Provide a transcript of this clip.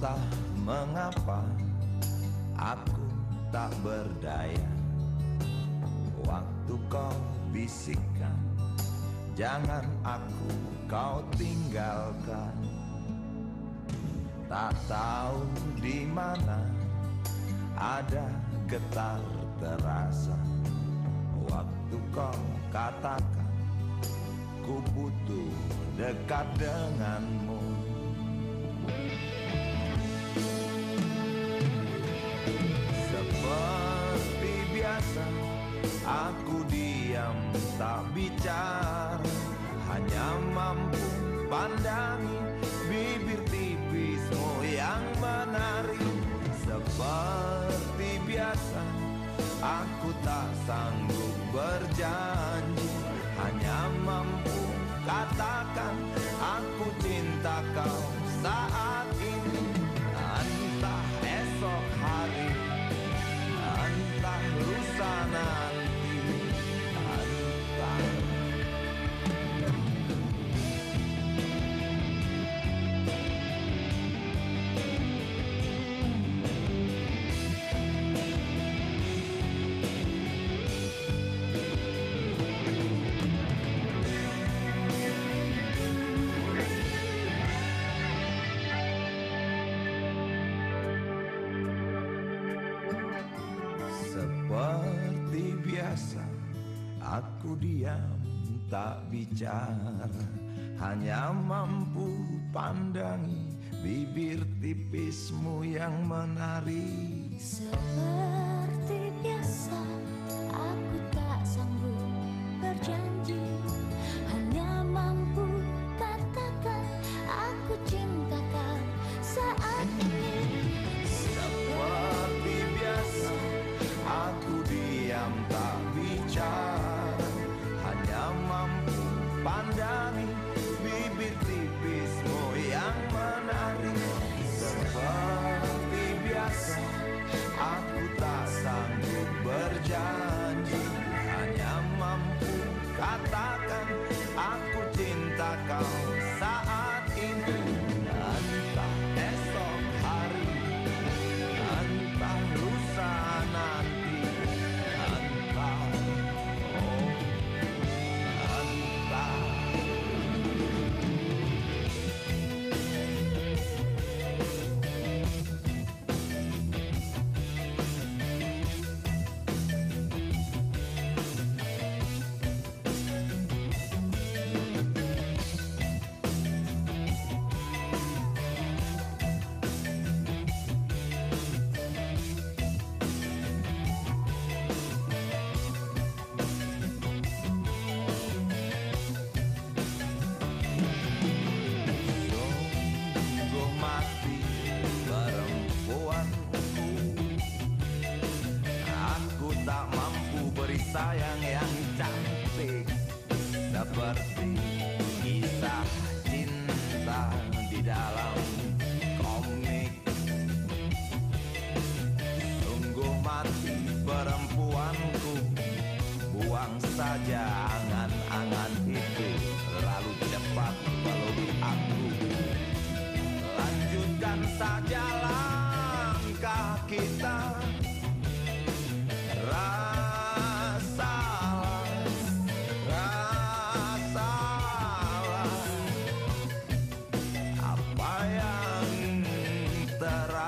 Entah mengapa aku tak berdaya. Waktu kau bisikkan Jangan aku kau tinggalkan. Tak tahu di mana ada getar terasa. Waktu kau katakan Ku butuh dekat denganmu bicara Hanya mampu pandangi Bibir tipismu yang menari. Seperti biasa Aku tak sanggup berjanji Hanya mampu katakan Aku cinta kau saat ini. Entah esok hari Entah lusa nanti Seperti biasa aku diam tak bicara. Hanya mampu pandangi bibir tipismu yang menarik Seperti biasa aku tak sanggup berjanji. Hanya mampu katakan aku cinta katakan aku cinta kau. saja angan-angan itu Lalu cepat melalui aku. Lanjutkan saja langkah kita. Apa yang terjadi